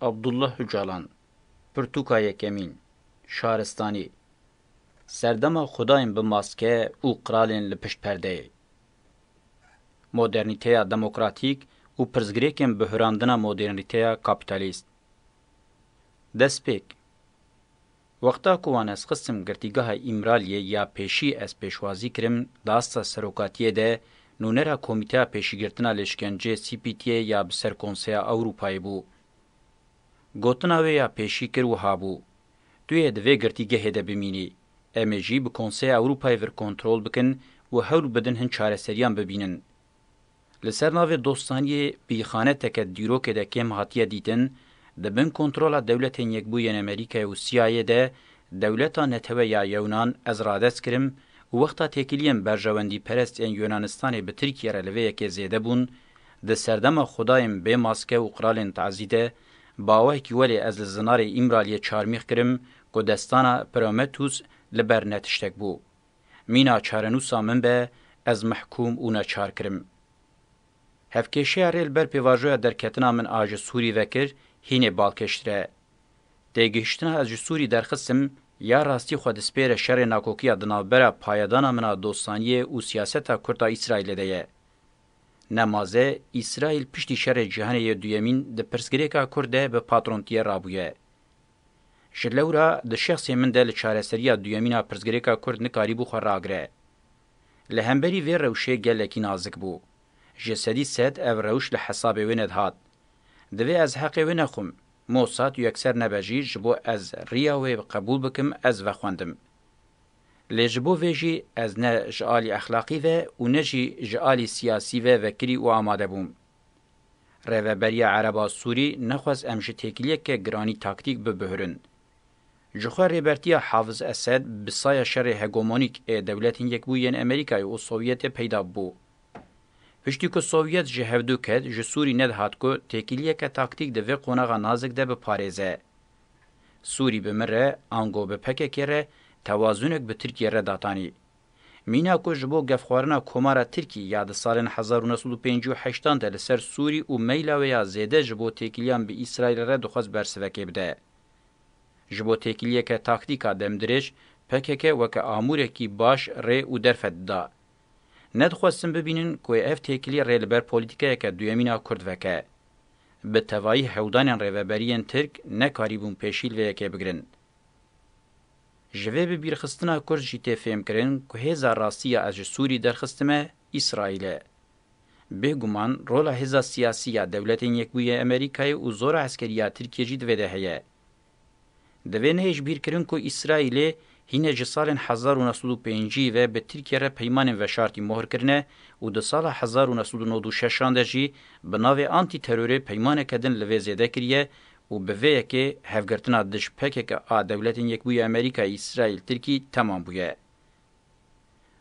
Abdullah Hucalan, Pirtûka Yekemîn, Şaristanî, Serdema xwedayên bi maske û qralên li pişt perdeyê, modernîteya demokratîk û pirsgirêkên bihurandina modernîteya kapîtalîst, destpêk, Wexta ku wan ez xistim Girtîgeha Îmraliyê ya pêşî ez pêşwazî kirim di asta serokatiyê de nûnera Komîteya Pêşîgirtina Lêşkencê CPT'ê ya bi ser Konseya Ewrûpayê bû. Gotina wê ya pêşî kir wiha bû, Tu yê di vê girtîgehê de bimînî, em ê jî bi Konseya Ewrûpayê vir kontrol bikin û hewl bidin hin çareseriyan bibînin, Li ser navê dostaniyê peyxane teke dîrokê de kêm hatiye dîtin, di bin kontrola dewletên Yekbûyî yên Amerîkayê û CIA de dewleta netewe ya Yewnan ez radest kirim û wexta têkiliyên berjewendîperest ên Yunanistanê bi Tirkiyê re li vê yekê zêde bûn, di serdema xwedayên bê maske û qralên tazî de bawehkî welê ez li zinarê Îmraliyê çarmîx kirim ku destana Prometheus li ber ne tiştek bû. Mîna çarenûsa min be ez mehkûm û neçar kirim. Hevkêşeya rê li ber pêvajoya derketina min a ji Sûrî ve kir hînê balkêştir e. Têgihiştina ez ji Sûrî derxistim ya rastî xwe dispêre şerê nakokiya di navbera payedana min a dostaniyê û siyaseta kurt a Îsraîlê de ye. Ne maze Îsraîl piştî şerê cîhanê yê duyemîn di pirsgirêka kurd de bi patrontiye rabûye. Ji lewra di şexsê min de li çareseriya duyemîn a pirsgirêka Kurd nikarîbû xwe ragire. Li hemberî vê rewşê gelekî nazik bû. Ji sedî sed ev rewş li hesabê wê nedihat. Divê ez heqê wê nexwim. Mosad û yekser nebe jî ji bo ez riya wê qebûl bikim ez vexwendim. Lê ji bo vê jî ez ne ji alî exlaqî ve û ne jî ji alî siyasî ve vekirî û amade bûm. Rêveberiya Ereba Sûrî nexwest em ji têkiliyeke giranî taktîk bibihurin. Ji xwe Rêbertiya Hafiz Esed bi saya şerê hegemonîk ê Dewletên Yekbûyî yên Amerîkayê û Sovyetê peyda bû. Piştî ku Sovyet ji hevdu ket, ji Sûrî nedihat ku têkiliyeke taktîk di vê qonaxa nazik de biparêze. Sûrî bi min re, ango bi pkk re, tewazunek bi Tirkiyê re datanî. Mîna ku ji bo gefxwarina Komara Tirkî ya di salên hezar û neh sed û pêncî û heşt an de li ser Sûrî û meyla wê ya zêde ji bo têkiliyan bi Îsraîlê re dixwest bersivekê bide. Ji bo têkiliyeke taktîka demdirêj, pkk weke amûrekî baş rê û derfet dida. Ne dixwestin bibînin ku ev têkilî rê li ber polîtîkeyeke duyemîna Kurd veke. Bi tevayî hewdanên rêveberiyên Tirk nekarîbûn pêşîl vê yekê bigirin. Ji vê bibîrxistina kurd jî tê fêmkirin ku hêza rastî ya ez ji Sûrî derxistime Îsraîl e. Bêguman rola hêza siyasî ya Dewletên Yekbûyî Amerîkayê û zora eskerî ya Tirkiyê jî di vê de heye. Divê neyê ji bîr kirin ku Îsraîlê hîne ji salên hezar û neh sed û pêncî ve bi Tirkiyê re peymanên veşartî mohr kirine û di sala hezar û neh sed û nod û şeş an de jî bi navê antî-terorê peymaneke din li vê zêde kiriye û bi vê yekê hevgirtina dij pkk a Dewletên Yekbûyî Amerîkayê, Îsraîl, Tirkî temam bûye.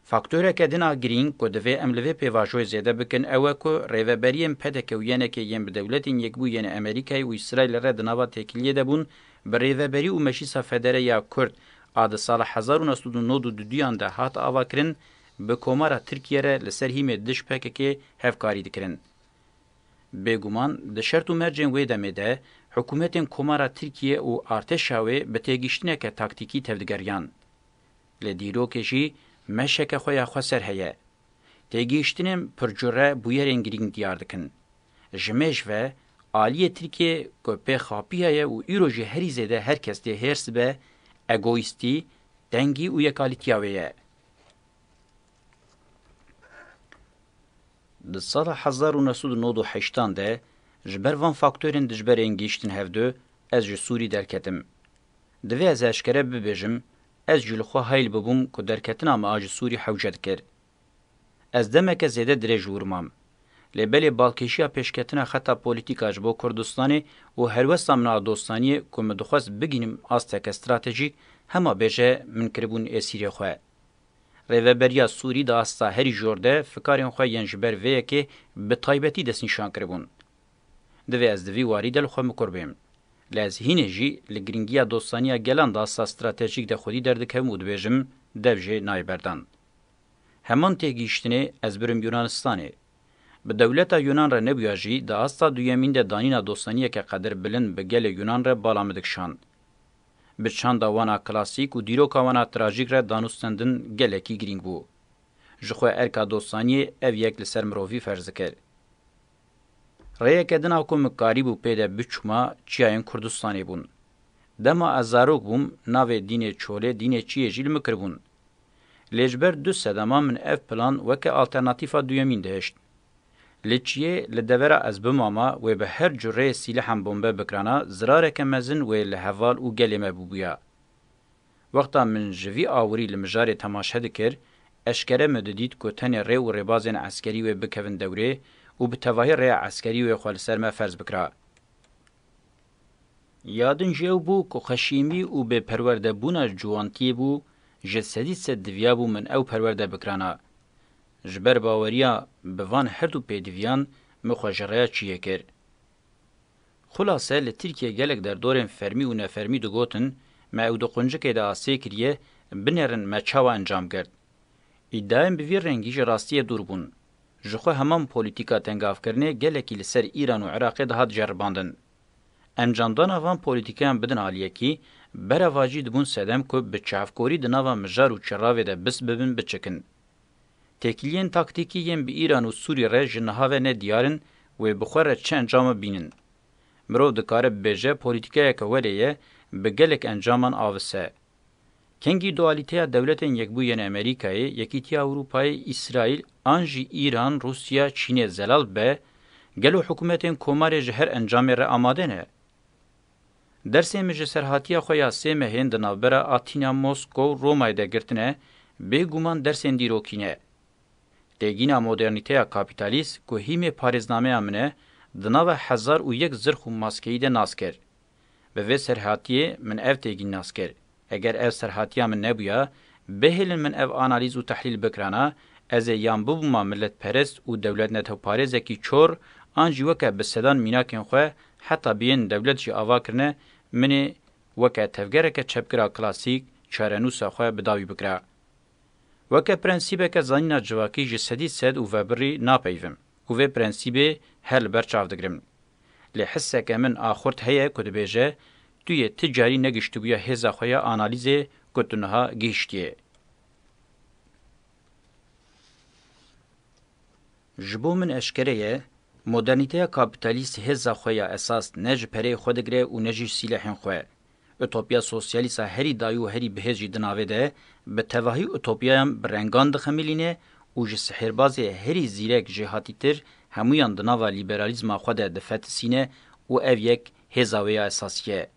Faktoreke din a girîng ku divê em li vê pêvajoyê zêde bikin ew e ku rêveberiyên pkk û yenekê yên bi Dewletên Yekbûyî yên Amerîkayê û Îsraîlê re di nava têkiliyê de bûn bi rêveberî û Meclîsa Federe ya Kurd a di sala hezar û neh sed û nod û du duyan de hat avakirin bi Komara Tirkîye re li ser hîmê dij pkk hevkarî dikirin. Bêguman di şert û mercên wê demê de hikûmetên Komara Tirkiyê û artêşa wê bi têgihiştineke taktîkî tevdigeriyan. Lê dîrokê jî meşeke xwe ya xweser heye. Têgihiştinên pircûre bûyerên girîng diyar dikin. Ji mêj ve aliyê Tirkiyê ku pê xapî heye û îro jî herî zêde her kes tê hêrs dibe, egoîstî, tengî û yekalîtiya wê ye. Di sala hezar û neh sed û nod û heştan de ji ber van faktorên dijber ên gihiştin hevdu ez ji Sûrî derketim. Divê ez eşkere bibêjim ez jî li xwe hayl bibûm ku derketina me a ji Sûrî hewce dikir. Ez demeke zêde dirêj wûr mam. Lê belê balkêşiya pêşketina xeta polîtîka ji bo Kurdistanê û helwesta min a dostaniyê ku min dixwest bigihînim asteke stratejîk hema bêje min kiribûn êsîrê xwe. Rêveberiya Sûrî di asta herî jor de fikarên xwe yên ji ber vê yekê bi taybetî destnîşan kiribûn. Divê ez di vî warî de li xwe mikur bêm. Lê ez hînê jî li girîngiya dostaniya gelan di asta stratejîk de xwedî derdikevim û dibêjim dev jê nayê berdan. Heman têgihîştinê ez birim Yunanistanê. Bi dewleta Yunan re nebûya jî di asta duyemîn de danîna dostaniyeke qedir bilind bi gelê Yunan re bala min dikişand. Bi çanda wan a klasîk û dîroka wan a trajîk re Danu Stendhal gelekî girîng bû. Ji xwe erka dostaniyê ev yek li ser mirovî ferz dikir. Rêyeke din a ku min karîbû pê de biçûma çiyayên Kurdistanê bûn. Dema ez zarok bûm navê dînê Çolê dînê çiyê jî li min kiribûn. Lê ji ber du sedema min ev plan weke alternatîfa duyemîn dihişt. Lê çiyê li devera ez bimama wê bi her curê sîlehan bombe bikirana zirareke mezin wê li heval û gelê me bûbûya. Wexta min ji vî awirî li mijarê temaşe dikir, eşkere min didît ku tenê rê û rêbazên eskerî wê bikevin dewrê û bi tevahî rêya eskerî wê xwe li ser me ferz bikira. Ya din jî ew bû ku xweşîmî û bêperwerdebûna ciwantiyê bû, ji sedî sed diviyabû min ew perwerde bikirana. Ji ber baweriya bi van her du pêdiviyan min xwe ji rêya çiyê kir. Xulase li Tirkiyê gelek derdorên fermî û nefermî digotin me ew di quncikê de asê kiriye binerin me çawa encam girt. Îdiayên bi vî rengî ji rastiyê dûr bûn. Ji xwe heman polîtîka tengavkirinê gelekî li ser Îran û Iraqê dihat ceribandin. Encamdana van polîtîkayan bidin aliyekî, berevajî dibûn sedem ku bi çavkorî di nava mijar û çiravê de bist bibin biçikin. Têkiliyên taktîkî yên bi Îran û Sûrî re ji niha ve ne diyar in, wê bi xwe re çi encama bînin. Mirov dikare bibêje polîtîkayeke welê ye bi gelek encaman avise. Kengî dualîteya dewletên yekbû yên Emerîkayê, Yekîtiya Ewrûpayê, Îsraîl an jî Îran, Rûsya, Çînê zelal be, gelo hikûmetên komarê ji her encamê re amade ne? Dersên min ji serhatiya xwe ya sê mehên di navbera Atîna, Moskow û Romayê de girtine, bê guman dersên dîrokî ne. Têgîna modernîteya kapîtalîst ku hîmê parêznameya min e, di nava hezar û yek zirx û maskeyî de nas kir. Bi vê serhatiyê min ev têgîn nas kir. Eger ev serhatiya min nebûya, bihêlin min ev analîz û tehlîl bikirana, ez ê yan bibûma milletperest û dewletnetewparêzekî çor an jî weke bi sedan mînakên xwe heta bêyên dewlet jî ava kirine, min ê weke tevgereke çepgira klasîk çarenûsa xwe bi dawî bikira. Weke prensîbeke zanîna civakî ji sedî sed û vebirî napeyivim. û vê prensîbê her li ber çav digirim. Lê hisseke min a xurt heye ku dibêje, tu yê ti carî negihiştibûya hêza xwe ya analîzê ku tu niha gihiştiyê. Ji bo min eşkere ye, modernîteya kapîtalîst hêza xwe ya esas ne ji pereyê xwe digire û ne jî sîlehên xwe. Utopya sosyalîst a herî dayî û herî bihêz jî di navê de bi tevahî utopyayan bi rengan dixemilîne û ji sihêrbazê herî zîrek jêhatîtir hemûyan di nava lîberalîzma xwe de difetisîne û ev yek hêza wê ya esasî ye.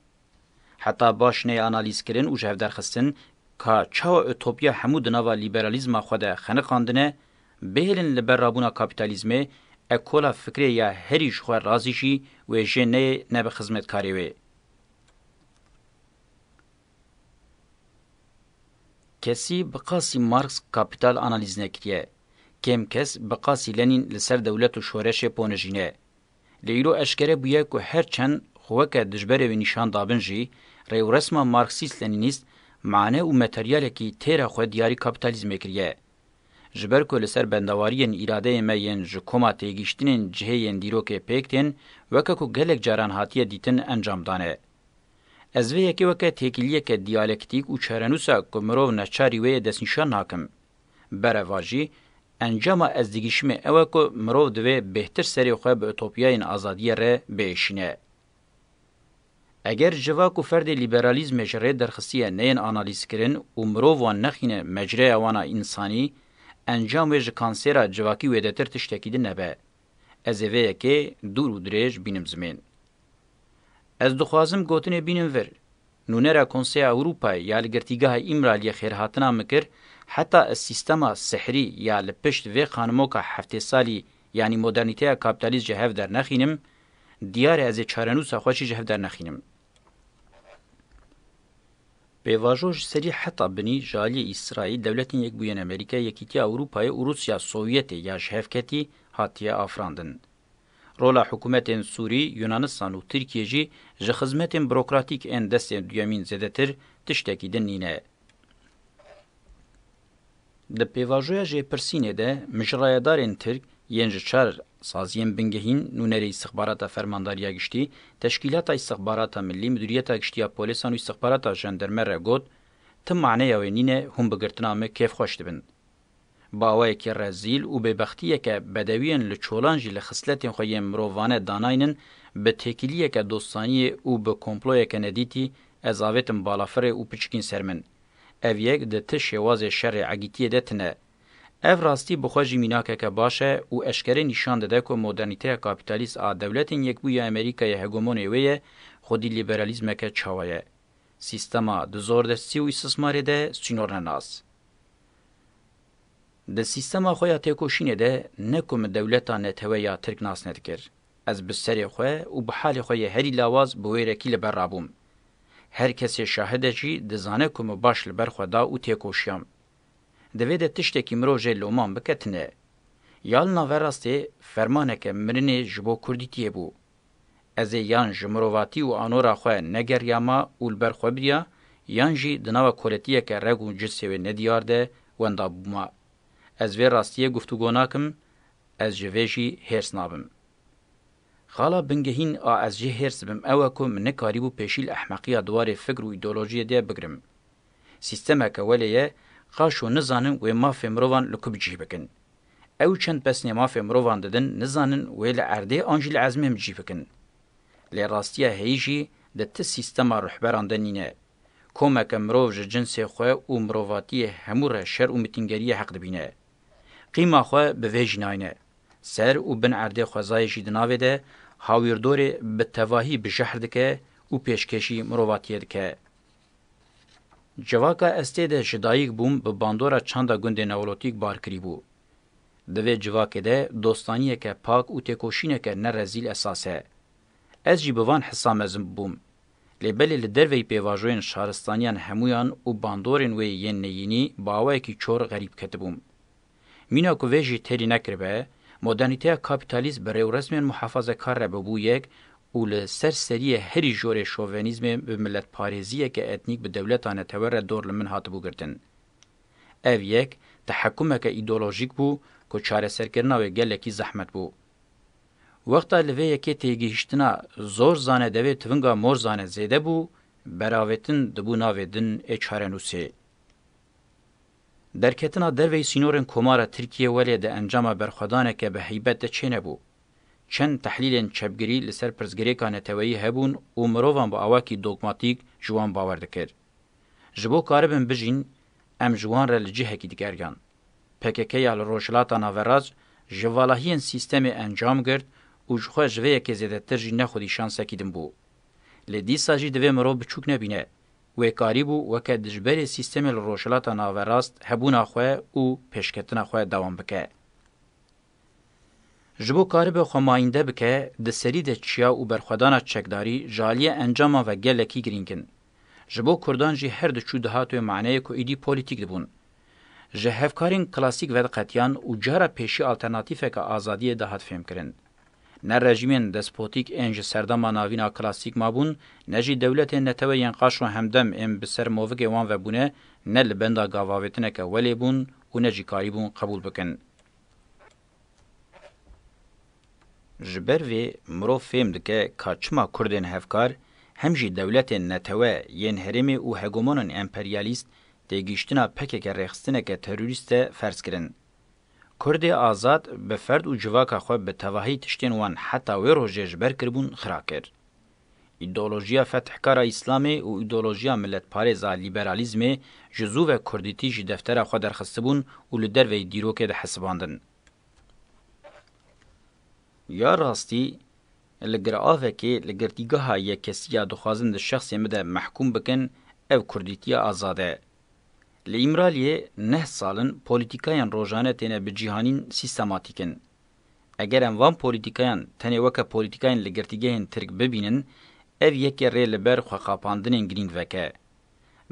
Heta baş neyê analîzkirin û ji hev derxistin ka çawa utopya hemû di nava lîberalîzma xwe de xeniqandine, bihêlin li ber rabûna kapîtalîzmê ekola fikrê ya herî ji xwe razî jî wê jê neyê ne bi xizmetkarê wê. Kesî bi qasî Marx Kapital analîz nekiriye. Kêm kes bi qasî Lenîn li ser dewlet û şoreşê ponijîne. Lê îro eşkere bûye ku her çend xwe weke dijberê wê nîşan dabin jî, rêwresma Marxîst-Lenînîst mane û materyalekî têra xwe diyarî kapitalizmê kiriye. Ji ber ku li ser bendawariyên îradeyê me yên ji koma têgihiştinên cihê yên dîrokê pêk tên weke ku gelek caran hatiye dîtin encam dane. Ez vê yekê weke têkiliyeke diyalektîk û çarenûsa ku mirov neçarî wê ye destnîşan nakim. Bereva jî, encama ez digihişimê ew e ku mirov divê bêhtir serê xwe bi utopiyayên azadiyê re biêşîne. Eger civa ku ferdê lîberalîzmê ji rê derxistiye neyên analîzkirin û mirov wan nexîne mecreya wan a însanî, encam wê ji kansêra civakî wêdetir tiştekî din nebe. Ez ê vê yekê dûr û dirêj bînim zimên. Ez dixwazim gotinê bînim vir. Nûnera Konseya Ewropayê ya li Girtîgeha Îmraliyê xêrhatina min kir, heta ez sîstema sihrî ya li pişt vê qanimoka heftê salî yanî modernîteya kapîtalîst ji hev dernexînim, Diyar e ez ê çarenûsa xwe jî ji hev dernexînim. Pêvajo ji serî heta binî ji aliyê Îsraîl, Dewletên Yekbûyên Amerîkayê, Yekîtiya Ewrûpayê û Rûsya Sowyetê ya ji hev ketî hatiye afirandin. Rola hikûmetên Sûrî, Yunanistan û Tirkiyê jî ji xizmetên burokratîk ên destên duyemîn zêdetir tiştekî din nîne. Di pêvajoya jêpirsînê de mijirayedarên Tirk yên ji çar saziyên bingehîn, nûnerê Îstixbarata Fermandariya Giştî, Teşkîlata Îstixbarata Milî, Midûriyeta Giştî ya Polîsan û Îstixbarata Jenderme re got, Ti maneya wê nîne hûn bi girtina me kêfxweş dibin. Bi awayekî rezîl û bêbextiyeke bedewiyên li çolan jî li xisletên xwe yên mirovane danaynin, bi têkiliyeke dostaniyê û bi komployeke nedîtî ez avêtim balafirê û piçikîn ser min. Ev yek di ti şêwazê şerê egîtiyê de tine. Ev rastî bi xwe jî mînakeke baş e û eşkere nîşan dide ku modernîteya kapîtalîst a Dewletên Yekbûyî ya Amerîkayê hegemonê wê ye, xwedî lîberalîzmeke çawa ye. Sîstema di zordestî û îstismarê de sînornenas. Di sîstema xwe ya têkoşînê de ne ku min dewleta netewe ya Tirk nas nedikir, Ez bi serê xwe û bi halê xwe yê herî lawaz bi wêrekî li ber rabûm. Her kesê şahid e jî dizane ku min baş li ber xwe da û têkoşiyam. Di vê de tiştekî mirov jê loman bike tune. Ya li nave rastê fermaneke mirinê ji bo kurdî tiyê bû. Ez ê yan ji mirovatî û anora xwe negeriyama û li ber xwe biriya yan jî di nava koletiyeke reg û cisê wê nediyar de wenda bûma. Ez vê rastiyê guftûgo nakim, Ez ji vê jî hêrs nabim. Xala bingehîn a ez jê hêrs dibim ew e ku min nekarîbû pêşî li ehmeqiya di warê fikr û îdeolojiyê de bigirim. Sîstemeke welê ye qaşo nizanin wê mafê mirovan li ku bi cîh bikin. Ew çend pesnê mafê mirovan didin nizanin wê li erdê an jî li ezmên bi cîh bikin. Lê rastiya heyî jî di ti sîstema rihberan de nîne. Komeke mirov ji cinsê xwe û mirovatiyê hemû re şer û mitîngeriyê heq dibîne. Qîma xwe bi vê jînayne. Ser û bin erdê xwezayê jî di navê de hawîrdorê bi tevahî bi jehr dike û pêşkêşî mirovatiyê dike. Civaka estê de ji dayik bûm bi bandora çanda gundê Neolotîk bar kirîbû. Di vê civakê de dostaniyeke pak û têkoşîneke ne rezîl esas e. Ez jî bi van hisa mezin bûbûm. Lê belê li derveyî pêvajoyên şaristaniyan hemûyan û bandorên wê yên neyînî bi awayekî çor xerîb ketibûm. Mîna ku vê jî têrî nekiribe, modernîteya kapîtalîst bi rêwresmên muhafazekar re bûbû yek û li ser seriyê herî jorê şovenîzmê bi miletparêziyeke etnîk bi dewleta netewer re dor li min hatibû girtin. Ev yek tehekûmeke îdeolojîk bû ku çareserkirina wê gelekî zehmet bû. Wexta li vê yekê têgihiştina zor zane devê tivinga mor zane zêde bû, beravêtin dibû navê din ê çarenûsê. Derketina derveyî sînorên Komara Tirkiyê welê di encama berxwedaneke bi heybet de çênebû. Çend tehlîlên çepgirî li ser pirsgirêka neteweyî hebûn û mirovan bi awakî dogmatîk ji wan bawer dikir. Ji bo karibin bijîn, em ji wan re li cihekî digeriyan. PKK ya li Rojhilata Naverast ji valahiyên sîstemê encam girt û ji xwe ji vê yekê zêdetir jî nexwedîşan sekî din bû. Lê dîsa jî divê mirov biçûk nebîne. Wê karî bû weke dijberê sîstemê li Rojhilata Naverast hebûna xwe û pêşketina xwe dewam bike. Ji bo karibe xwe mayînde bike, di serî de çiya û berxwedana çekdarî ji aliyê encaman ve gelekî girîng in. Ji bo kurdan jî her diçû dihat wê maneyê ku êdî polîtîk dibûn. Ji hevkarên klasîk vediqetiyan û cara pêşî alternatîfeke azadiyê dihat fêmkirin. Ne rejîmên despotîk ên ji serdema navîn a klasîk mabûn, ne jî dewletên netewe yên qaş û hemdem ên bi ser movikê wan ve bûne ne li benda gavavêtineke welê bûn û ne jî karîbûn qebûl bikin. Ji ber vê mirov fêm dike ka çima Kurdên hevkar hem jî dewletên netewe yên herêmê û hegemonên emperyalîst têgihiştina pkk rêxistineke terorîst te ferz kirin. Kurdê azad bi ferd û civaka xwe bi tevahî tiştên wan heta wê rojê ji ber kiribûn xira kir. Îdeolojiya fethkara Îslamê û îdeolojiya milletparêza lîberalîzmê ji zû ve kurdîtî ji deftera xwe derxistibûn û li derveyî dîrokê de hesibandin. Ya rastî li giravekê li girtîgeha yekkesî ya dixwazin di şexsê min de mehkûm bikin ev kurdîtiya azad e. Li Îmraliyê neh sal in polîtîkayên rojane têne bicîhanîn sîstematîk in. Eger em van polîtîkayan tenê weke polîtîkayên li girtîgehên Tirk bibînin, ev yekê rê li ber xwexapandinên girîng veke.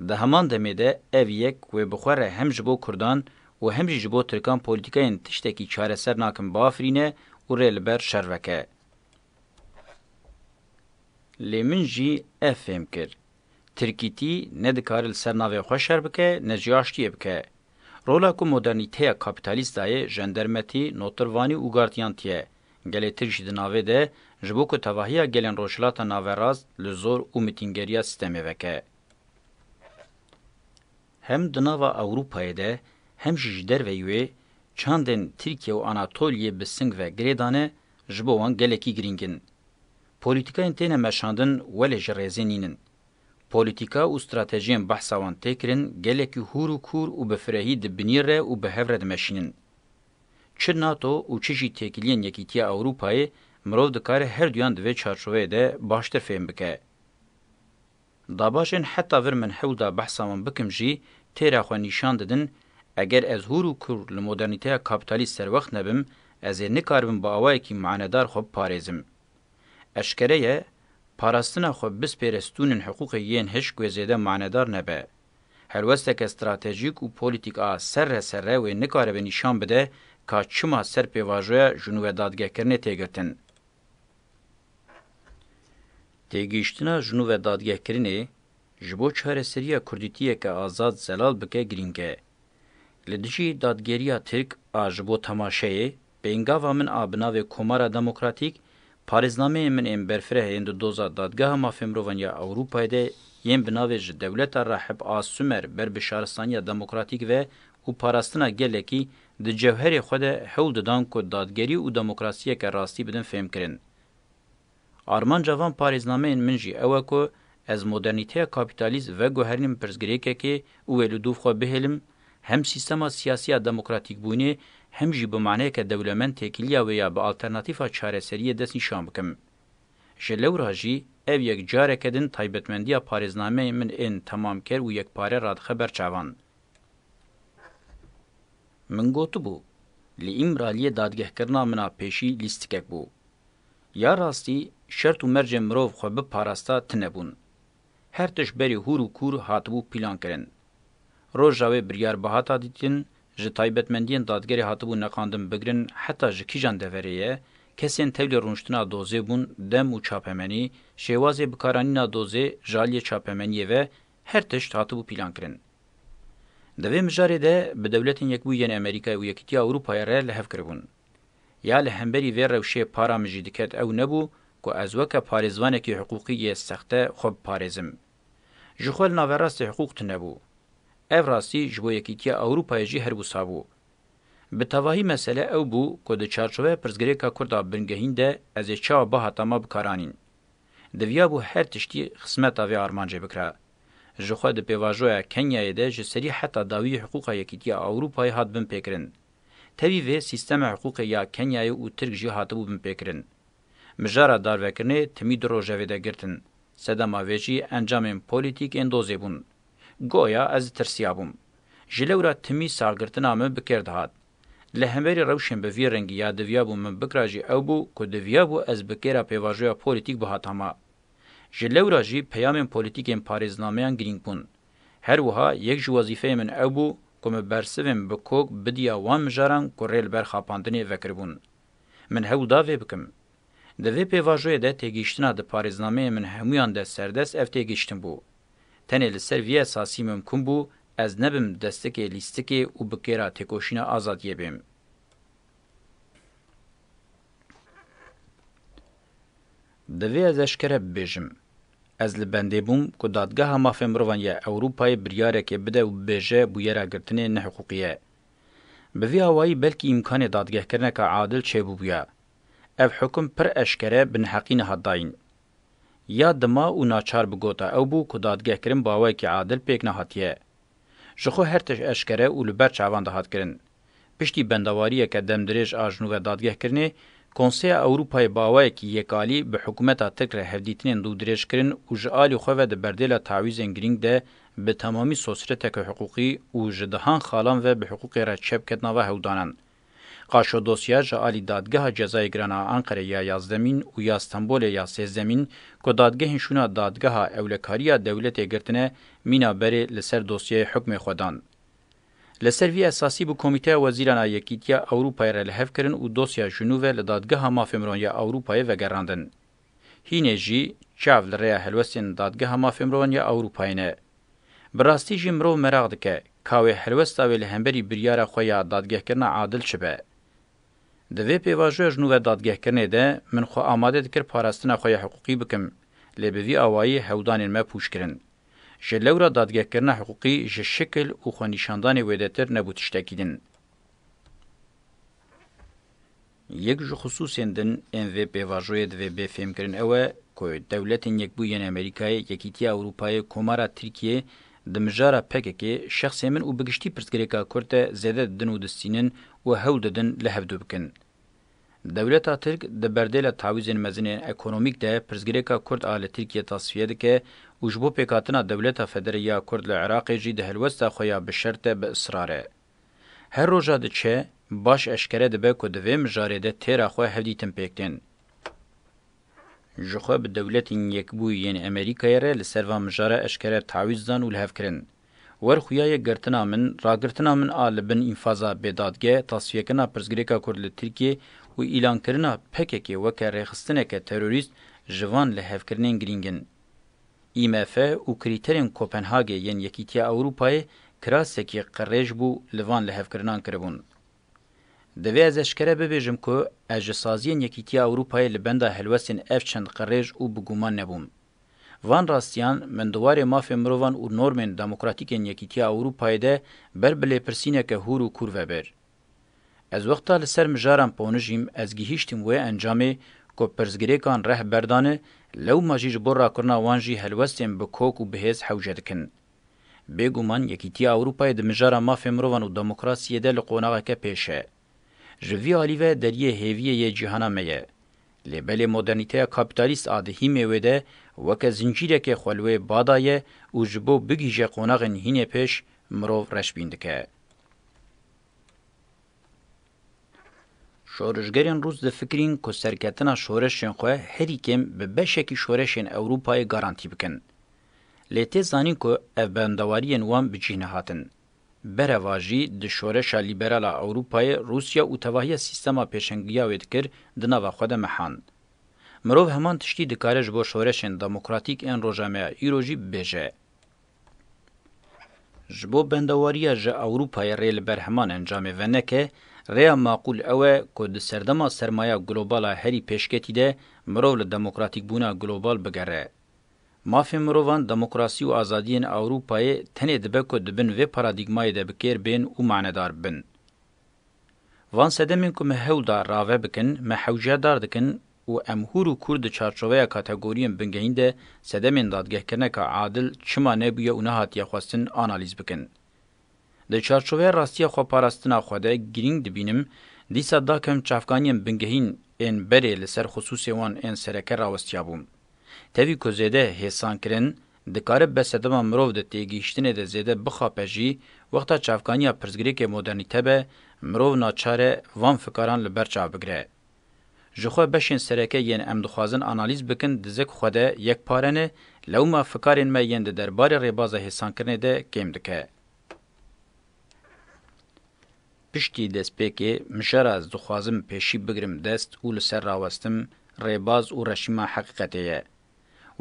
Di heman demê de ev yek wê bi xwe re hem ji bo Kurdan û hem jî ji bo Tirkan polîtîkayên tiştekî çareser nakin biafirîne û rê li ber şer veke. Lê min jî ev fêm kir. Tirkîtî ne dikare li ser navê xwe şer bike ne jî aştiyê bike. Rola ku modernîteya kapîtalîst dayê jendermetî, notirvanî û gardiyantî ye. Gelê Tirk jî di navê de, ji bo ku tevahiya gelên Rojhilata Naverast li zor û mitîngeriya sîstemê veke, hem di nava Ewropayê de hem jî ji derveyî wê, çandên Tirkiye û Anatoliyê bi sing ve girê dane, ji bo wan gelekî girîng in. Polîtîkayên têne meşandin welê ji rêzê nîn in. Polîtîka û stratejiyên behsa wan tê kirin gelekî hûr û kûr û bi firehî di binî re û bi hev re dimeşînin. Çi NATO û çi jî têkiliyên Yekîtiya Ewropayê mirov dikare her duyan di vê çarçoveyê de baştir fêm bike. Da bajên heta vir min hewl da behsa wan bikim jî têra xwe nîşan didin, eger ez hûr û kûr li modernîteya kapîtalîst serwext nebim, ez ê nikaribim bi awayekî manedar xwe biparêzim. Eşkere ye, parastina xwe bispêre stûnên hiqûqê yên hişk wê zêde manedar nebe. Helwesteke stratejîk û polîtîk a serre serre wê nikaribe nîşan bide ka çima ser pêvajoya jinûvedadgehkirinê tê girtin. Têgihiştina jinûvedadgehkirinê ji bo çareseriya kurdîtiyeke azad zelal bike girîng e. Li dijî dadgeriya tirk a ji bo temaşeyê Pêngava min a bi navê Komara Demokratîk, parêznameyên min ên berfireh yên di doza Dadgeha Mafên Mirovan ya Ewropayê de yên bi navê Ji Dewleta Rahib a Sumer ber bi Şaristaniya Demokratîk ve û Parastina Gelekî di cewherê xwe de hewl didan ku dadgerî û demokrasiyeke rastî bidin fêmkirin Armanca van parêznameyên min jî ew e ku ez modernîteya kapîtalîst veguherînim pirsgirêkekê û wê li dû xwe bihêlim, hem sîstema siyasî ya demokratîkbûnê hem jî bi maneyeke dewlemend têkiliya wê ya bi alternatîfa çareseriyê dest nîşan bikim. Ji lewra jî ev yek careke din taybetmendiya parêznameyên min ên temamker û yekpare radixe ber çavan. Min gotibû, li Îmraliyê dadgehkirina min a pêşî lîstikek bû. Ya rastî şert û mercên mirov xwe biparasta tine bûn. Her tişt berî hûr û kûr hatibû pîlankirin. Roja wê biryar bihata dîtin, ji taybetmendiyên dadgerê hatibû neqandin bigirin heta ji kîjan deverê ye, kesên tevlî rûniştina dozê bûn, dem û çapemenî, şêwazê bikaranîna dozê ji aliyê çapemeniyê ve her tişt hatibû pîlankirin. Di vê mijarê de bi dewletên Yekbûyî yên Amerîkayê û Yekîtiya Ewropayê re li hev kiribûn. Ya li hemberî vê rewşê para min jî diket ew nebû ku ez weke parêzvanekî hiqûqî yê sexte xwe biparêzim. Ji xwe li navê rastê hiqûq tunebû. Ev rastî ji bo Yekîtiya Ewropayê jî her wisa bû. Bi tevahî mesele ew bû ku di çarçoveya pirsgirêka kurd a bingehîn de ez ê çawa biha tama bikaranîn. Diviyabû her tiştî xismeta vê armancê bikira. Ji xwe di pêvajoya Kenyayê de ji serî heta dawiyê hiqûqa Yekîtiya Ewropayê hat binpêkirin. Tevî vê sîstema hiqûqê ya Kenyayê û Tirk jî hatibû binpêkirin. Mijara darvekirinê timî du rojevê de girtin, sedema vê jî encamên polîtîk ên dozê bûn. Goya ez ditirsiyabûm. Ji lewra timî saxgirtina min bi kêr dihat. Li hemberî rewşên bi vî rengî ya diviyabû min bikira jî ew bû ku diviyabû ez bi kêra pêvajoya polîtîk bihata me. Ji lewra jî peyamên polîtîk ên parêznameyan girîng bûn. Her wiha yek ji wezîfeyên min ew bû ku min bersivên bi kok bidiya wan mijaran ku rê li ber xapandinê vekiribûn. Min hewl da vê bikim. Di vê pêvajoyê de têgihiştina di parêznameyên min hemûyan de serdest ev têgihiştin bû. Tenê li ser vî esasî mimkun bû ez nebim destikê lîstikê û bi kêra têkoşîna azadiyê bêm. Divê ez eşkere bibêjim. Ez li bendê bûm ku Dadgeha Mafên Mirovan ya Ewropayê biryarekê bide û bibêje bûyera girtinê nehiqûqî ye. Bi vî awayî belkî îmkanê dadgehkirineka adil çêbûbûya. Ev hukum pir eşkere bi neheqî nehat dayîn. Ya dima û naçar bi gota ew bû ku dadgehkirin bi awayekî adil pêk nehatiye. Ji xwe her tişt eşkere û li ber çavan dihat kirin. Piştî bendawariyeke demdirêj a ji nû ve dadgehkirinê, Konseya Ewropayê bi awayekî yêkalî bi hikûmeta Tirk re hevdîtinên dû dirêj kirin û ji alî xwe ve di berdêla tawîzên girîng de bi temamî sosreteke hiqûqî û ji dihan xalan ve bi hiqûqê re çepket nava hewdanan Qaşo dosya ji alî Dadgeha Cezayê Giran a Anqerê ya Yazdemîn û ya Stenbolê ya Sêzdemîn ku dadgehên şûna dadgeha ewlekariya dewletê girtine mîna berê li ser dosyeyê hukmê xwe dan. Li ser vî esasî bû Komîteya Wezîran a Yekîtiya Ewropayê re li hev kirin û dosya ji nû ve li Dadgeha Mafê Miron ya Ewropayê vegerandin. Hînê jî çav li rêya helwestên Dadgeha Mafê Mirovan ya Ewropayê ne. Bi rastî jî mirov meraq dike ka wê helwesta wê li hemberî biryara xwe ya dadgehkirina adil çi be. Di vê pêvajoya ji nû ve dadgehkirinê de min xwe amade dikir parastina xwe ya hiqûqî bikim, lê bi vî awayî hewdanên me pûç kirin. Ji lewra dadgehkirina hiqûqî ji şikil û xwenîşandanê wêdetir nebû tiştekî din. Yek ji xisûsên din ên vê pêvajoyê divê bê fêmkirin ew e ku Dewletên Yekbûyî yên Amerîkayê, Yekîtiya Ewropayê, Komara Tirkiyê di mijara pkk, şexsê min û bi giştî pirsgirêka kurd de zêde didin û distînin û hewl didin li hev dû bikin. Dewleta Tirk di berdêla tawîzên mezin ên ekonomîk de pirsgirêka kurd a li Tirkiyê tasfiye dike û ji bo pêkhatina dewleta federe ya kurd li Iraqê jî di helwesta xwe ya bi şerte bi israr e Her roja diçe, baş eşkere dibe ku di vê mijarê de têra xwe hevdîtin pêk tên. Jixwe bi Dewletên Yekbûyî yên Amerîkayê re li ser van mijara eşkere tawîz dan û li hev kirin. Wer xuya ye girtina min, ragirtina min a li bin înfaza bêdadge, tasfiyekirina pirsgirêka Kurd li Tirkiyê û îlankirina PKK'ê weke rêxistineke terorîst ji van lihevkirinên girîng in. IMF û krîterên Kopenhagê yên Yekîtiya Ewrûpayê kirasekî qirêj bû li van lihevkirinan kiribûn. Divê ez eşkere bibêjim ku ez ji saziyên Yekîtiya Ewrûpayê li benda helwestên ev çend qirêj û bi gûman nebûm. Van rastiyan min di warê mafên mirovan û normên demokratîk ên Yekîtiya Ewrûpayê de ber bi lêpirsîneke hûr û kûr ve bir. Ez wexta li ser mijaran ponijîm ez gihîştîm wê encamê ku pirsgirêkan reh berdane lewma jî ji bo rakirina wan jî helwestên bi kok û bihêz hewce dikin. Bêguman Yekîtiya Ewropayê di mijara mafên mirovan û demokrasiyê de li qonaxeke pêş e. Ji vî alî ve deriyê hêviyê yê cîhana me ye. Lê belê modernîteya kapîtalîst a di hîmê wê de weke zincîrekê xwe li wê ba daye û ji bo bigihîje qonaxên hînê pêş mirov reşbîn dike. Şorişgerên rûs difikirîn ku serketina şoreşên xwe herî kêm bi beşekî şoreşên Ewropayê garantî bikin. Lê tê zanîn ku ev bendewariyên wan bi cîh nehatin. Bereva jî di şoreşa lîberal a Ewropayê Rûsya û tevahiya sîstema pêşengiya wê dikir di nava xwe de mehand. Mirov heman tiştî dikare ji bo şoreşên demokratîk ên roja me ya îro jî bibêje. Ji bo bendewariya ji Ewropayê rê li ber heman encamê veneke, rêya maqûl ew e ku di serdema sermaya global a herî pêşketî de mirov li demokratîkbûna global bigere. Mafên mirovan, demokrasî û azadiyên Ewropayê tenê dibe ku di bin vê paradîgmayê de bi kêr bên û manedar bin. Van sedemên ku me hewl da rave bikin, me hewciya dar dikin û em hûr û kûr di çarçoveya kategoriyên bingehîn de sedemên dadgehkirineka adil çima nebûye û nehatiye xwestin analîz bikin. Di çarçoveya rastiya xweparastina xwe de girîng dibînim dîsa dakem çavkaniyên bingehîn ên berê li ser xusûsê wan ên sereke rawestiyabûm. Tevî ku zêde hêsankirin dikare be sedema mirov di têgihîştinê de zêde bixape jî wexta çavkaniya pirsgirêkê modernîte be mirov naçar e van fikaran li ber çav bigire. Ji xwe beşên sereke yên em dixwazin analîz bikin dizik xwe de yek pare ne, lewma fikarên me yên di derbarê rêbaza hêsankirinê de kêm dike. Piştî destpêkê mijara ez dixwazim pêşî bigirim dest û li ser rawestim rêbaz û reşîma heqîqetê ye.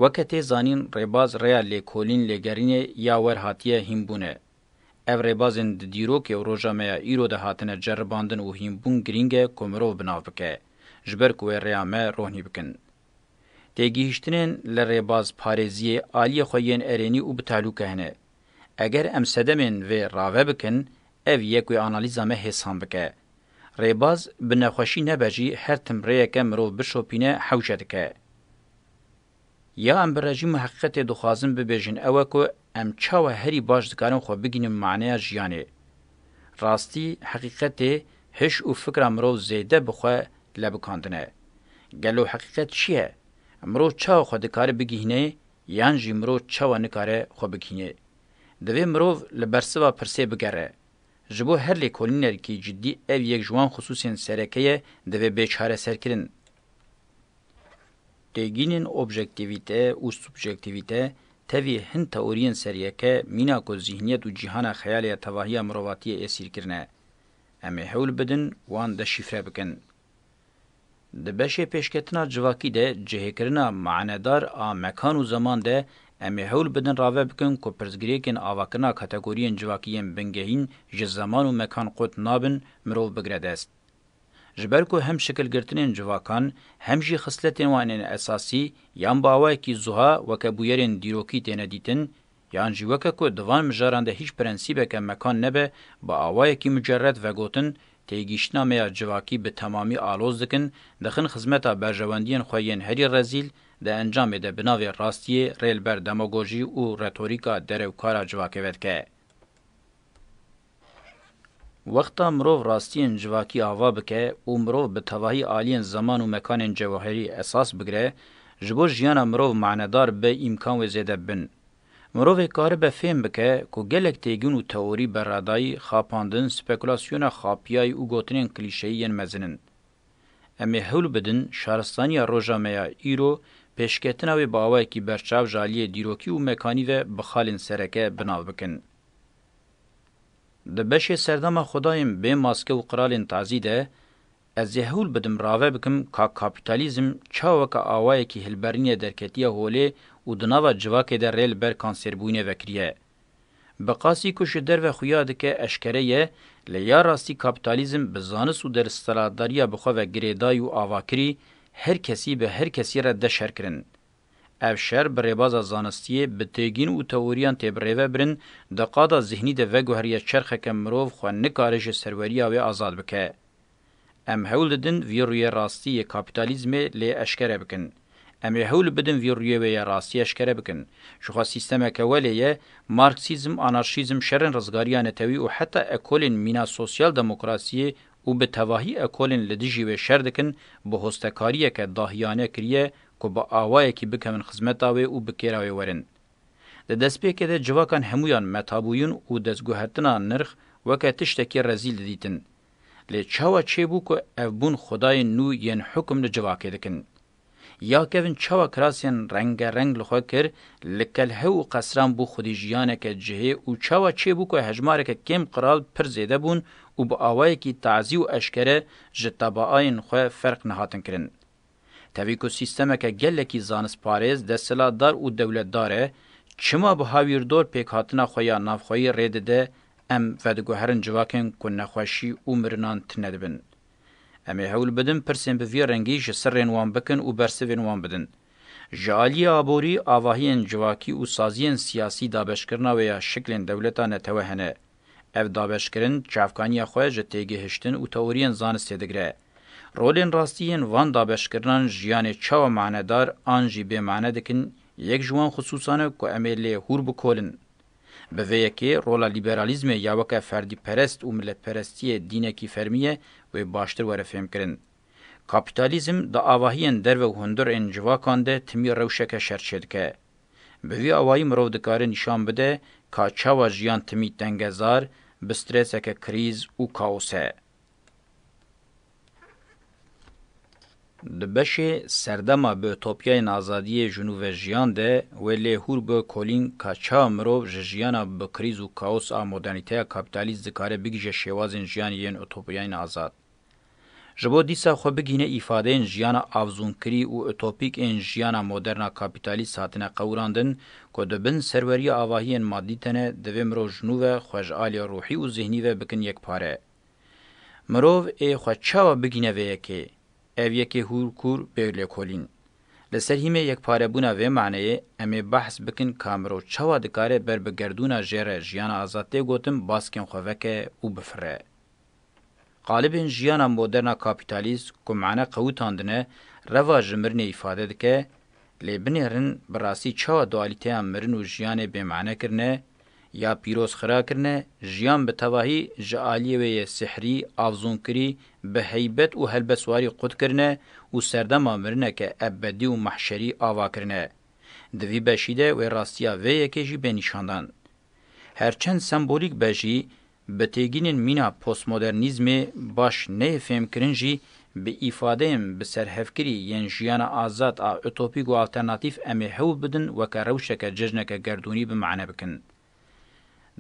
Weke tê zanîn rêbaz rêya lêkolîn lêgerînê ya wer hatiye hînbûn e. Ev rêbazên di dîrokê û roja me ya îro de hatine ceribandin û hînbûn girîng e ku mirov bi nav bike, ji ber ku wê rêya me ronî bikin. Têgihîştinên li rêbaz parêziyê aliyê xwe yên erênî û bi tehlûke hene. Eger em sedemên vê rave bikin, ev yek wê analîza me hêsan bike. Rêbaz bi nexweşî nebe jî her tim rêyeke mirov bişopîne hewce dike. Ya em bi rejîm û heqîqetê dixwazin bibêjin ew e ku em çawa herî baş dikarin xwe bigihînin maneya jiyanê. Rastî, heqîqetê, hiş û fikra mirov zêde bi xwe lebikandine. Gelo heqîqet çi ye? Mirov çawa xwe dikare bigihîne yan jî mirov çawa nikare xwe bigihîne? Divê mirov li bersiva pirsê bigere. Ji bo her lêkolînerkî cidî ev yek ji wan xisûsên sereke ye divê bê çareserkirin. Têgînên objektîvîte û subjektîvîte tevî hin teoriyên seryeke mîna ku zîhniyet û cîhana xeyalê ya tevahiya mirovatiyê êsîr kirine. Em ê hewl bidin wan deşîfre bikin. Di beşê pêşketina civakî de cihêkirina manedar a mekan û zeman de em ê hewl bidin rave bikin ku pirsgirêkên avakirina kategoriyên civakî yên bingehîn ji zeman û mekan qut nabin mirov bigire dest. Ji ber ku hem şikilgirtinên civakan, hem jî xisletên wan ên esasî yan bi awayekî zuha weke bûyerên dîrokî têne dîtin, yan jî weke ku di van mijaran de hîç prensîbeke mekan nebe bi awayekî mucerred vegotin, têgihiştina me ya civakî bi temamî aloz dikin, dixin xizmeta berjewendiyên xwe yên herî rezîl, di encamê de bi navê rastiyê rê li ber demagojî û retorîka derewkara civakê vedike. Wexta mirov rastiyên civakî ava bike û mirov bi tevahî aliyên zeman û mekanên cewherî esas bigire, ji bo jiyana mirov manedar be îmkan wê zêde bin. Mirovê karibe fêm bike ku gelek têgûn û teorî berredayî, xapandin, spekulasyona xapiyayî û gotinên klîşeyî yên mezin in. Em ê hewl bidin şaristaniya roja me ya îro pêşketina wê bi awayekî berçav ji aliyê dîrokî û mekanî ve bi xalên sereke binav bikin. Di beşê Serdama Xwedayên bê maske û qiralên tazî de ez ê hewl bidim rave bikim ka kapîtalîzm çawa weke awayekî hilberînê derketiye holê û di nava civakê de rê li ber kansêrbûyînê vekiriye. Bi qasî ku ji derve xuya dike eşkere ye lê ya rastî kapîtalîzm bi zanis û desthilatdariya bi xwe ve girêdayî û avakirî her kesî bi her kesî re deşerkirin Ev şer bi rêbaza zanistiyê, bi têgîn û teoriyan tê birêvebirin, di qada zihnî de veguheriye çerxeke mirov xwe nikare ji serweriya wê azad bike. Em hewl didin vî rûyê rastî yê kapîtalîzmê lê eşkere bikin. Em ê hewl bidin vî rûyê wê ye rastî eşkere bikin. Ji xwe sîstemeke we lê ye, marksîzm, anarşîzm, şerên rizgariya netewî û heta ekolên mîna sosyal demokrasiyê û bi tevahî ekolên li dijî wê şer dikin, bi hostekariyeke dahiyane kiriye ku bi awayekî bikevin xizmeta wê û bi kêra wê werin. Di destpêkê de civakan hemûyan metabûyûn û destguhertina nirx weke tiştekî rezîl didîtin. Lê çawa çêbû ku ev bûn xwedayên nû yên hukm li civakê dikin? Ya kevn çawa kirasên rengereng li xwe kir, li kelhe û qesran bû xwedî jiyaneke cihê û çawa çêbû ku hejmareke kêm qral pir zêde bûn û bi awayekî tazî û eşkere ji tebaayên xwe ferq nehatin kirin? Tevî ku sîstemeke gelekî zanistparêz, desthilatdar û dewletdar e, çima bi hawîrdor pêkhatina xwe ya navxweyî rê dide, em vediguherin civakên ku nexweşî û mirinan tune dibin. Em ê hewl bidin pirsên bi vî rengî ji sirrên wan bikin û bersivên wan bidin. Ji aliyê aborî, avahiyên civakî û saziyên siyasî dabeşkirina wê ya şiklên dewleta netewe hene. Ev dabeşkirin çavkaniya xwe ji têgihiştin û teoriyên zanistê digire. Rolên rastî yên van dabeşkirinan jiyanê çawa manedar an jî bê mane dikin, yek ji wan xisûsan e ku em ê lê hûr bikolin. Bi vê yekê rola lîberalîzmê ya weke ferdîperest û miletperestiyê dînekî fermî ye wê baştir were fêmkirin. Kapîtalîzm di avahiyên derve û hundir ên civakan de timî rewşeke şer çêdike. Bi vî awayî mirov dikare nîşan bide ka çawa jiyan timî tengezar, bi streseke krîz û kaos e. Di beşê Serdema bi Ütopyayên Azadiyê ji nû ve jiyan de wê lê hûr bi kolîn ka çawa mirov ji jiyana bi krîz û kaos a modernîteya kapîtalîst dikare bigîje şêwazên jiyanê yên Ütopyayên Azad. Ji bo dîsa xwe bigihîne îfadeyên jiyana avzûnkirî û utopîk ên jiyana moderna kapîtalîst hatine qewirandin ku di bin serweriya avahiyên maddî tene, divê mirov ji nû ve xwe ji aliya rûhî û zihnî ve bikin yekpare. Mirov ê xwe çawa bigihîne vê yekê? Ev yekê hûr kûr bê lêkolîn. Li ser hîmê yekparebûna vê maneyê em ê behs bikin ka mirov çawa dikare ber bi gerdûna jê re jiyana azad tê gotin baskên xwe veke û bifire. Qalibên jiyana moderna kapîtalîst ku mane qewitandine reva ji mirinê îfade dike, lê binêrin bi rastî çawa dualîteya mirin û jiyanê bêmane kirine ya pîroz xira kirine, jiyan bi tevahî ji aliyê wê yê sihrî, avzûnkirî, bi heybet û helbeswarî qut kirine û serdema mirineke ebedî û mahşerî ava kirine. Di vî beşî de wê rastiya vê yekê jî bê nîşandan. Her çend sembolîk be jî, Bi têgînên mîna postmodernîzmê baş neyê fêmkirin jî, bi îfadeyên bi serhevkirî yên jiyana azad a utopîk û alternatîf em ê hewl bidin weke rewşeke cejneke gerdûnî bi mane bikin.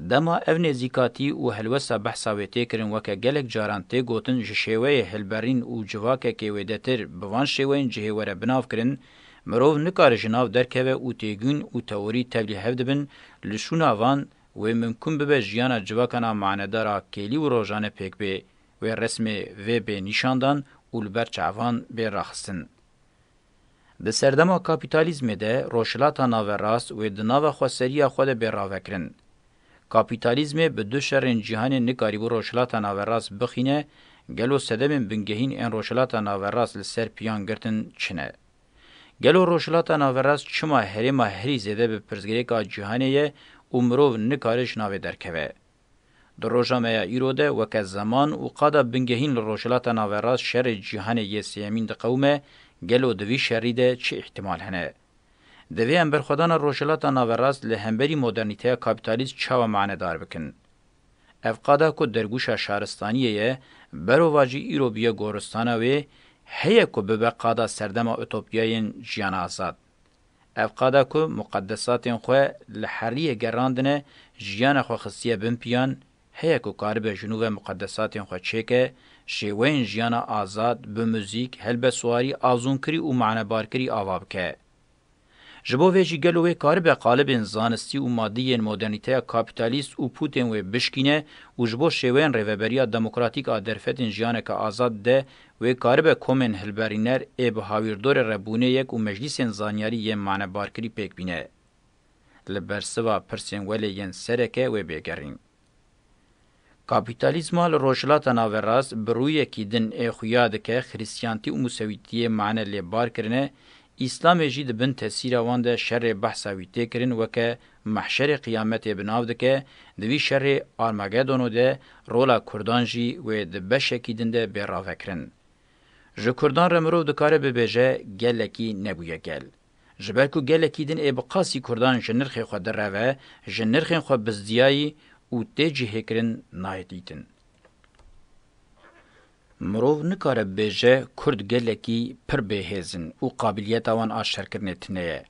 Dema ev nêzîkatî û helwesta behsa wê tê kirin weke gelek caran tê gotin ji şêweyê hilberîn û civakekê wêdetir bi van şêweyên cihê were binavkirin, mirov nikare ji nav derkeve û têgîn û teorî tevlî hev dibin, li şûna van Wê mimkun bibe jiyana civakan a manedar a kêlî û rojane pêk bê, wê resmê vê bê nîşandan û li ber çavan bê raxistin. Di serdema kapîtalîzmê de Rojhilata Naverast wê di nava xweseriya xwe de bê ravekirin. Kapîtalîzmê bi du şerên cîhanê nikarîbû Rojhilata Naverast bixîne, gelo sedemên bingehîn ên Rojhilata Naverast li ser piyan girtin çi ne? Gelo Rojhilata Naverast çima herêma herî zêde bi pirsgirêka cîhanê ye û mirov nikare ji navê derkeve? Di roja me ya îro de weke zeman û qada bingehîn li Rojhilata Naverast şerê cîhanê yê sêyemîn diqewime, gelo di vî şerî de çi îhtimal hene? Divê em berxwedana Rojhilata Naverast li hemberî modernîteya kapîtalîst çawa manedar bikin? Ev qada ku dergûşa şaristaniyê ye, berova jî îro bûye goristana wê, heye ku bibe qada serdema utopyayên jiyana azad. Ev qada ku muqedesatên xwe li heriyê gerandine, jiyana xwe xistiye bin piyan, heye ku karibe ji nû ve muqedesatên xwe çêke, şêweyên jiyana azad, bi muzîk, helbestwarî, azûnkirî û manebarkirî ava bike. Ji bo vê jî gelo wê karibe qalibên zanistî û madî yên modernîteya kapîtalîst û pûtên wê bişkîne û ji bo şêweyên rêveberiya demokratîk a derfetên jiyaneke azad de wê karibe komên hilberîner ê bi hawîrdorê rebûnê yek û meclîsên zanyarî yên manebarkirî pêk bîne. Li ber siva pirsên welê yên sereke wê bêgerîn. Kapîtalîzma li Rojhilata Naverast bi rûyekî din ê xuya dike, xirîstiyantî û musewîtiyê mane lê bar kirine, îslamê jî di bin tesîra wan de şerê behsa wî tê kirin weke mehşerê qiyametê bi nav dike, di vî şerê Armagedono de rola kurdan jî wê di beşekî din de bê ravekirin. Ji kurdan re mirov dikare bibêje gelekî nebûye gel. Ji ber ku gelekî din ê bi qasî Kurdan ji nirxê xwe direve, ji nirxên xwe bizdiyayî û tê cihêkirin nayê dîtin. Mirov nikare bibêje Kurd gelekî pir bêhêz in û qabiliyeta wan a şerkirinê tune ye.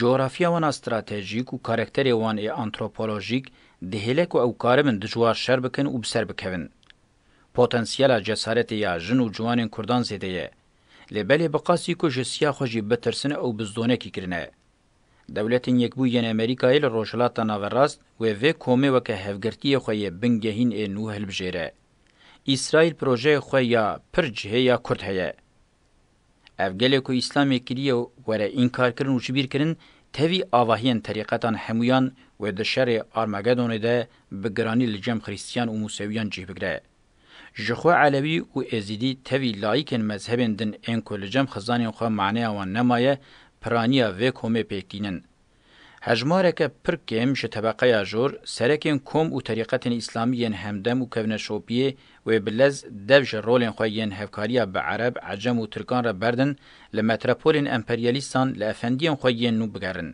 Cografiya wan a stratejîk û karakterê wan ê antropolojîk dihêle ku ew karibin dijwar şer bikin û bi ser bikevin. Potansiyela cesaretê ya jin û ciwanên Kurdan zêde ye Lê belê bi qasî ku ji siya xwe jî bitirsine û bizdonekî kirine. Dewletên Yekbû yên Amerîkayê li Rojhilata Naverast wê vê komê weke hevgirtiyê xwe yê bingehîn ê nû hilbijêre. Îsraîl projeyê xwe ya pir cihê ya Kurd heye. Ev gelê ku Îslamê kiriye were înkar kirin û ji bîr kirin, tevî avahiyên terîqetan hemûyan wê di şerê Armagedonê de bi giranî li cem Xrîstiyan û Musewîyan cih bigire. Ji xwe Elewî û Êzîdî tevî layîkên mezhebên din ên ku li cem xizanên xwe maneya wan nemaye piraniya vê komê pêk tînin. Hejmareke pir kêm ji tebeqeya jor, serekên kom û terîqetên îslamî yên hemdem û kevneşopiyê wê bi lez dev ji rolên xwe yên hevkariya bi Ereb, Ecem û Tirkan re berdin li metrepolên emperyalîstan li efendiyên xwe yên nû bigerin.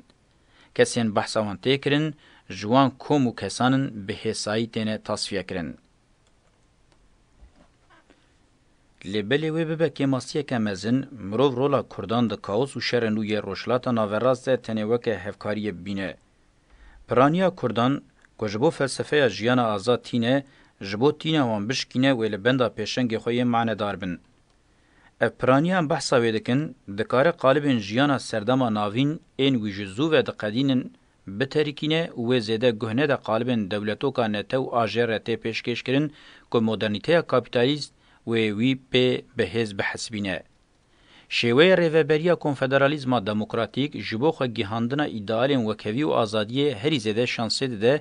Kesên behsa wan tê kirin ji wan kom û kesan in bi hêsayî têne tasfiyekirin. Lê belê wê bibe kêmasiyeke mezin, mirov rola Kurdan di kaos û şerê nû yê Rojhilata Naverast de tenê weke hevkariyê bibîne. Piraniya Kurdan, ku ji bo felsefeya jiyana azad tîne, ji bo tîna wan bişkîne wê li benda pêşengê xwe yê manedar bin. Ev piraniya em behsa wê dikin, dikare qalibên jiyana serdema navîn ên wî ji zû ve diqedînin Biterikîne û wê zêde guh nede qalibên dewletoka nete û aje re tê pêşkêşkirin ku modernîteya kapîtalîst wê wî pê bi hêz bihesibîne. Şêweyê rêveberiya konfederalîzma demokratîk ji bo xwe gihandina îdealên wekhevî û azadiyê herî zêde şansê dide,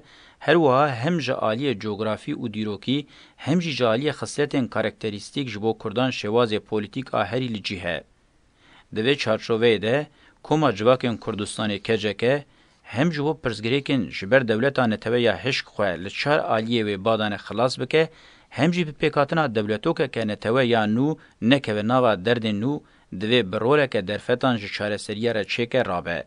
her wiha hem ji aliyê cografî û dîrokî hem jî ji aliyê xisletên karakterîstîk ji bo kurdan şêwazê polîtîk a herî li cîh e. Di vê çarçoveyê de Koma Civakên Kurdistanê, KCK, hem ji bo pirsgirêkên ji ber dewleta netewe ya hişk xwe li çar aliyê wê badane xilas bike, hem jî bi pêkhatina dewletokeke netewe ya nû nekeve nava derdên nû, divê bi roleke derfetan ji çareseriya re çêke rabe.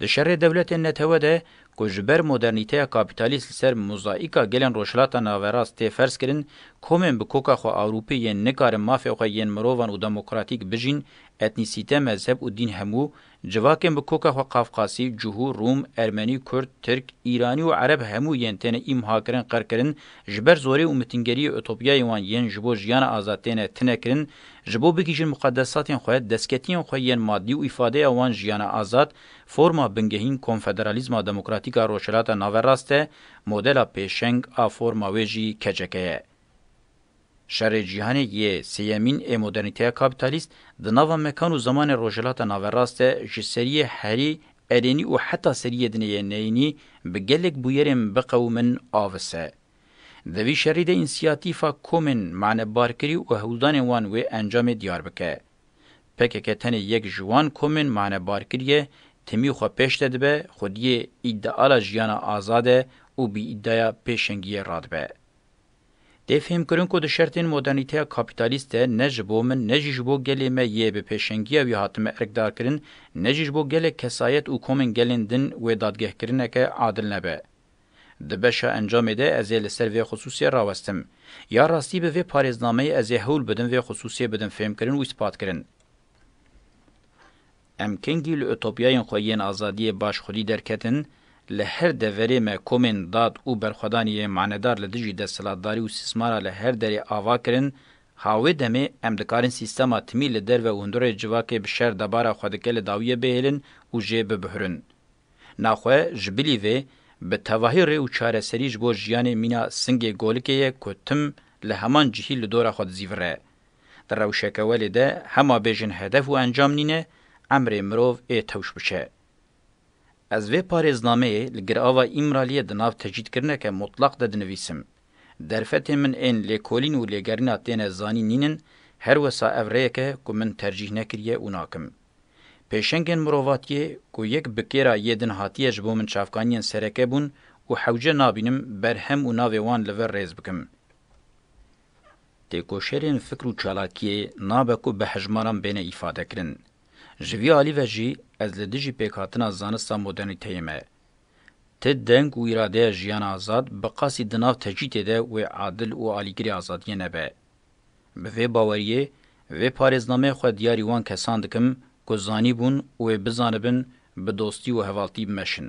Di şerê dewletên netewe de ku ji ber modernîteya kapîtalîst li ser mozaîka gelên Rojhilata Naverast tê ferzkirin, komên bi koka xwe Ewropî yên nikarin mafê xwe yên mirovan û demokratîk bijîn, etnîsîte, mezheb û dîn hemû, civakên bi koka xwe Qafqasî, Cuhû, Rûm, Ermenî, Kurd, Tirk, Îranî û Ereb hemû yên têne îmhakirin, qirkirin, ji ber zorê û mitingeriyê utopyayên wan yên ji bo jiyana azad têne tinekirin, Ji bo bigihîjin muqedesatên xwe, destketiyên xwe yên madî û îfadeya wan jiyana azad, forma bingehîn konfederalîzma demokratîk a Rojhilata Naverast e, modela pêşeng a forma wê jî KCK ye. Şerê Cîhanê yê Sêyemîn ê modernîteya kapîtalîst, di nava mekan û zemanê Rojhilata Naverast de ji seriyê herî erênî û heta seriyê dinê yê neyînî bi gelek bûyerên biqewimin avis e. Di vî şerî de înîsiyatîfa komên manebarkirî û hewldanên wan wê encamê diyar bike. Pkk tenê yek ji wan komên manebarkirî ye, timî xwe pêş de dibe, xwediyê îdeala jiyana azad e û bi îdeaya pêşengiyê radibe. Tê fêhmkirin ku di şertên modernîteya kapîtalîst de ne ji bo min ne jî ji bo gelê me yê bi pêşengiya wî hatime erkdarkirin ne jî ji bo gelek kesayet û komên gelên din wê dadgehkirineke adil nebe. Di beşa encamê de ez ê li ser vê xisûsê rawestim. Ya rastî bi vê parêznameyê ez ê hewl bidim vê xisûsê bidim fêmkirin û îspatkirin. Em kengî li utopyayên xwe yên azadiyê baş xwedî derketin, li her deverê me komên dad û berxwedaniyê manedar li dijî desthilatdarî û sîsmara li her derê ava kirin, ha wê demê em dikarin sîstema timî li derve û hundirê civakê bi şer debara xwe dike li dawiyê bihêlin û jê bibihrin. Naxwe ji bilî vê bi tevahî rê û çareserî ji bo jiyanê mîna singê golikê ye ku tim li heman cihî li dora xwe dizîvire. Di rewşeke welê de hema bêjin hedef û encam nîne, emrê mirov ê tewş biçe. Ez vê parêznameyê li girava Îmraliyê di nav tecrîdkirineke mutleq de dinivîsim. Derfetên min ên lêkolîn û lêgerîna têne zanîn nînin, her wisa ev rêyek e ku min tercîh nekiriye û nakim. Pêşengên mirovatiyê ku yek bi kêra yê din hatiye ji bo min çavkaniyên sereke bûn û hewce nabînim berhem û navê wan li vir rêz bikim. Têkoşerên fikr û çalakiyê nabe ku bi hejmaran bêne îfadekirin. Ji vî alî ve jî ez li dijî pêkhatina zanista modernîteyê me. Ti deng û îradeya jiyana azad bi qasî di nav tecrîtê de wê adil û alîgirê azadiyê nebe. Bi vê baweriyê, vê parêznameyê xwe diyarî wan kesan dikim ku zanîbûn û wê bizanibin bi dostî û hevaltî meşin.